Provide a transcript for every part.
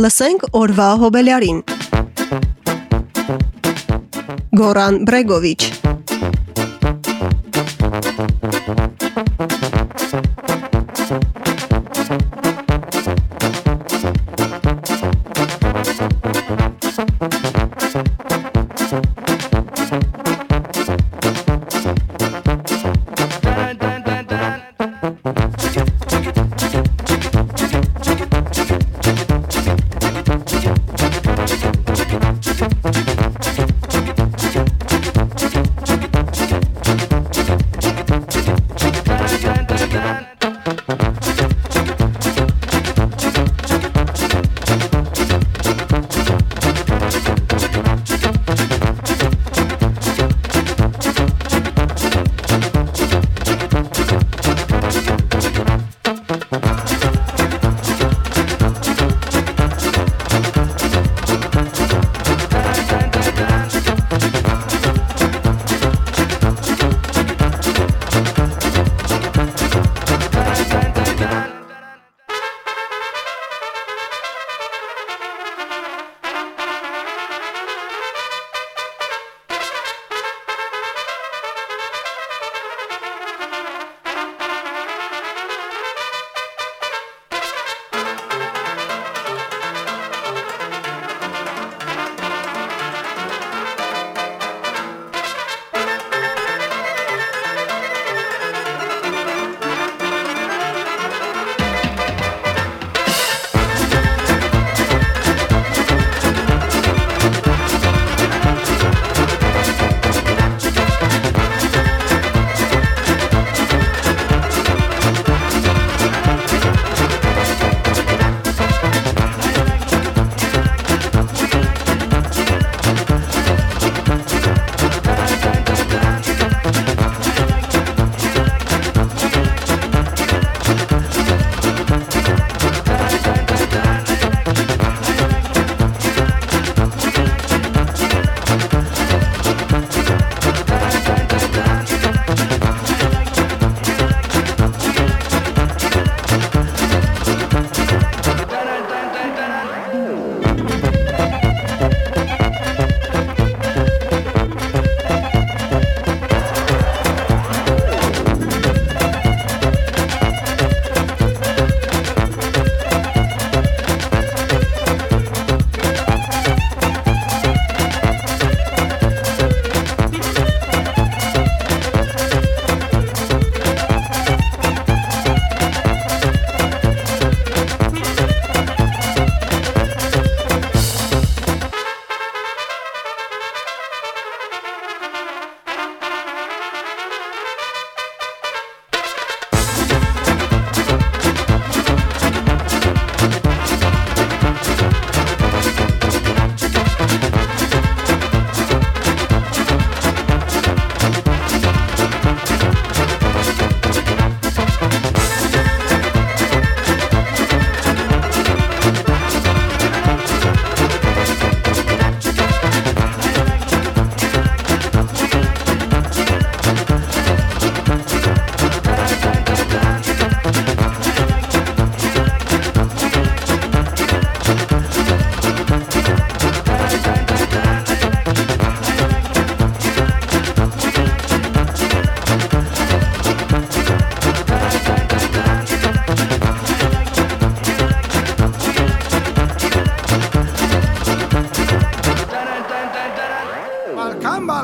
Լսենք օրվա հոբելյարին։ Գորան Բրեգովիչ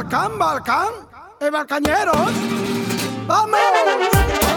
Balcán, Balcán, el Balcañeros. ¡Vamos!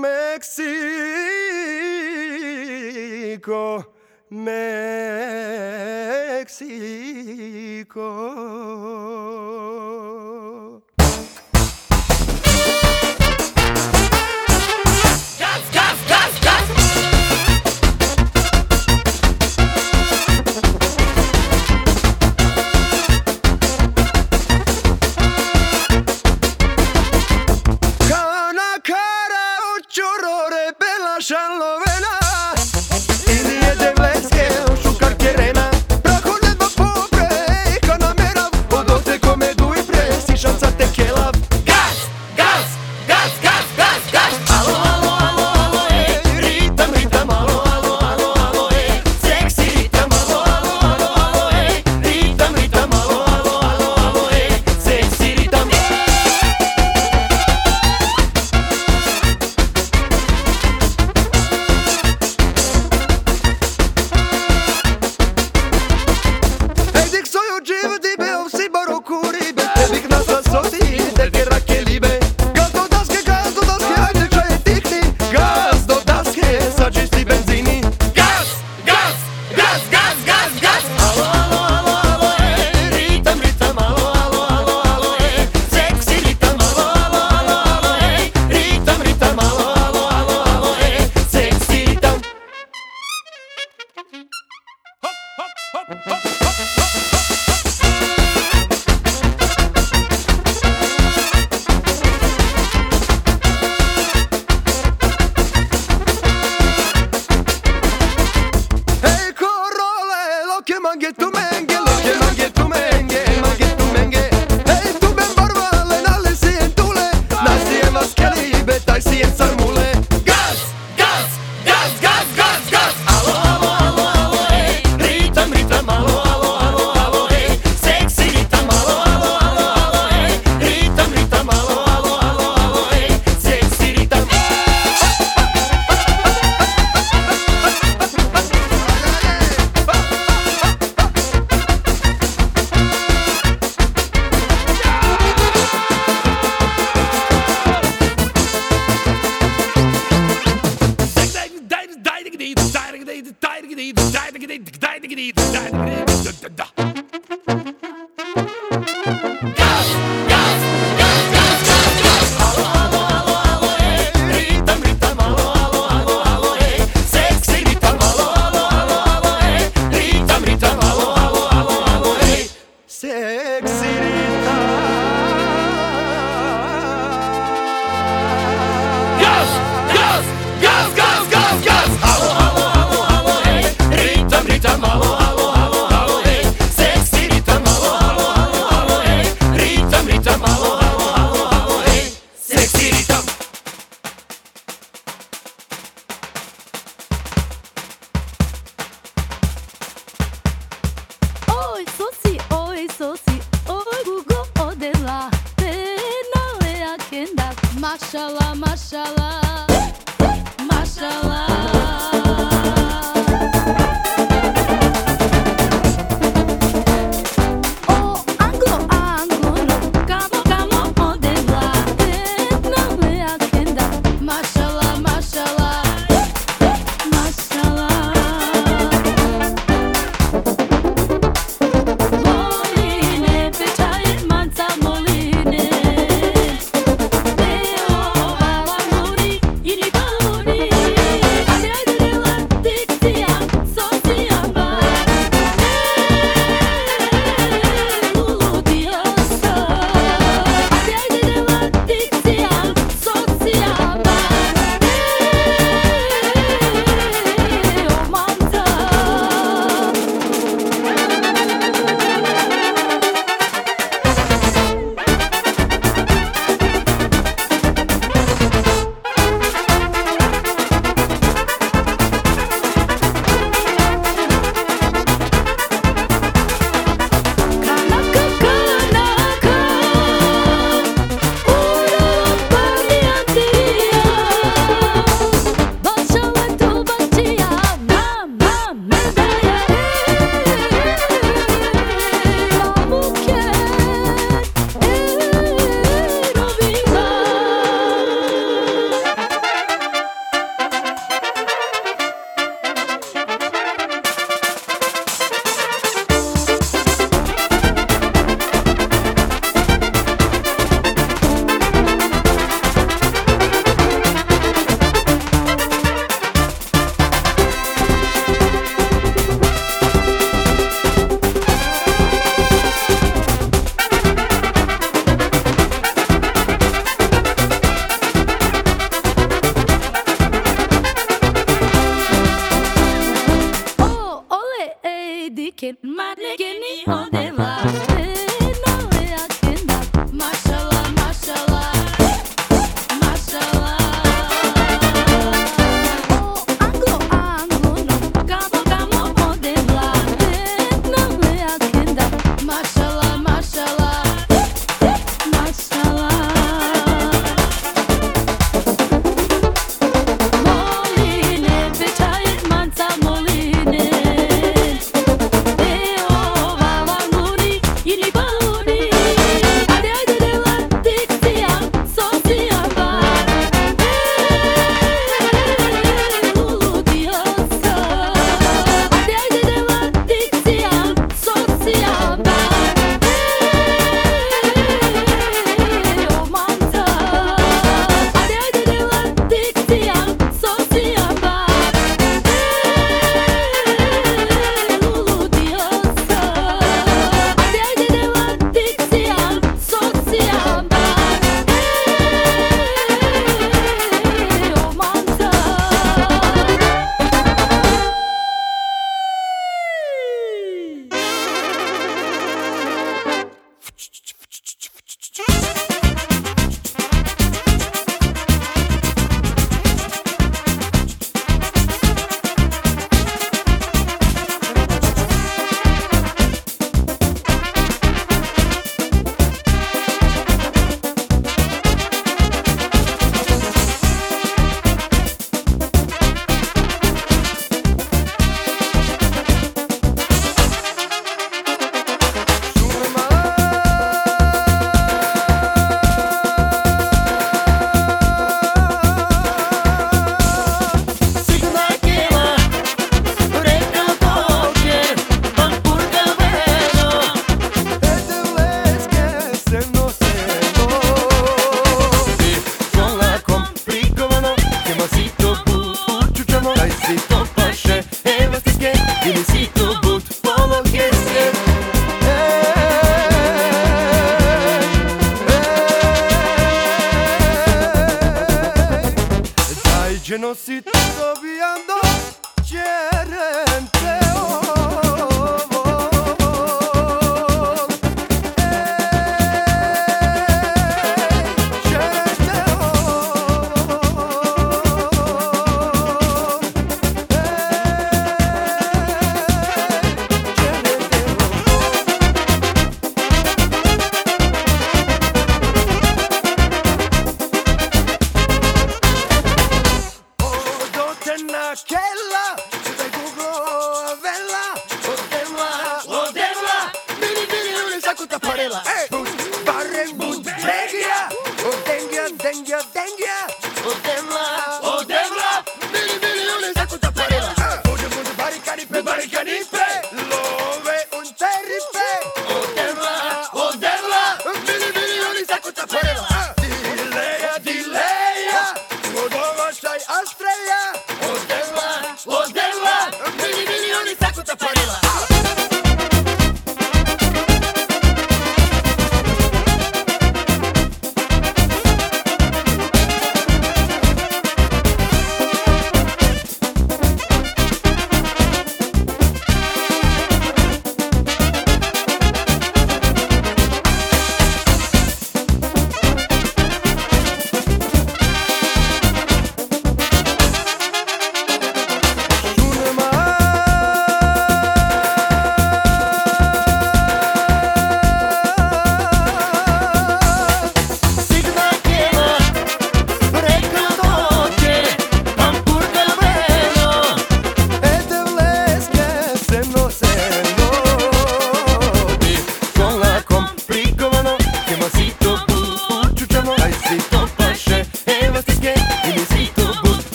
Μεξικό, Μεξικό.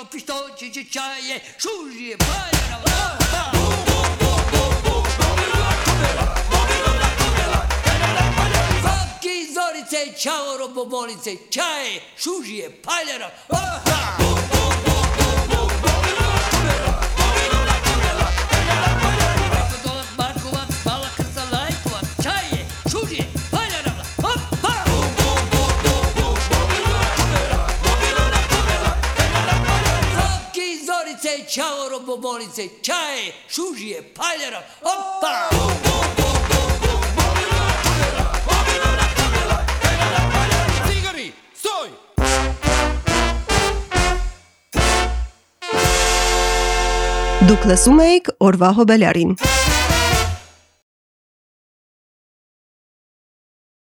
cavalo, pistoci, cicciaie, sugli, bagliano, lampa! Bum, bum, bum, paljera! Zorice, čao, robobolice, čaje, šužije, paljera, Տորիցե չայ, շուժի է, փայլերա, հոպա։ Սիգարի, սոյ։ Դուք լսում եք Օրվա Հոբելարին։